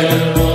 Yeah.